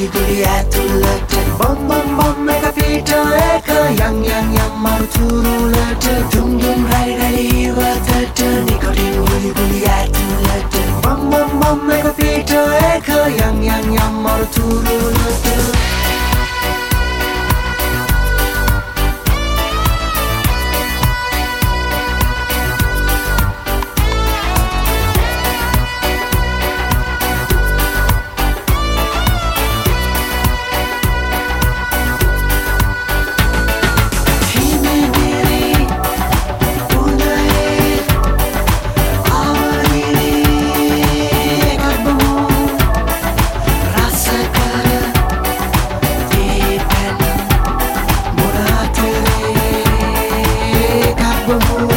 goody goody atulete Bom bom bom mega peter eka Yang yang yang marutulete Dum dum rally rally ivatete Nicotine goody goody atulete Bom bom bom mega peter eka Yang yang yang marutulete Oh.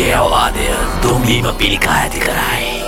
विजय वादे तुम ही बपील का है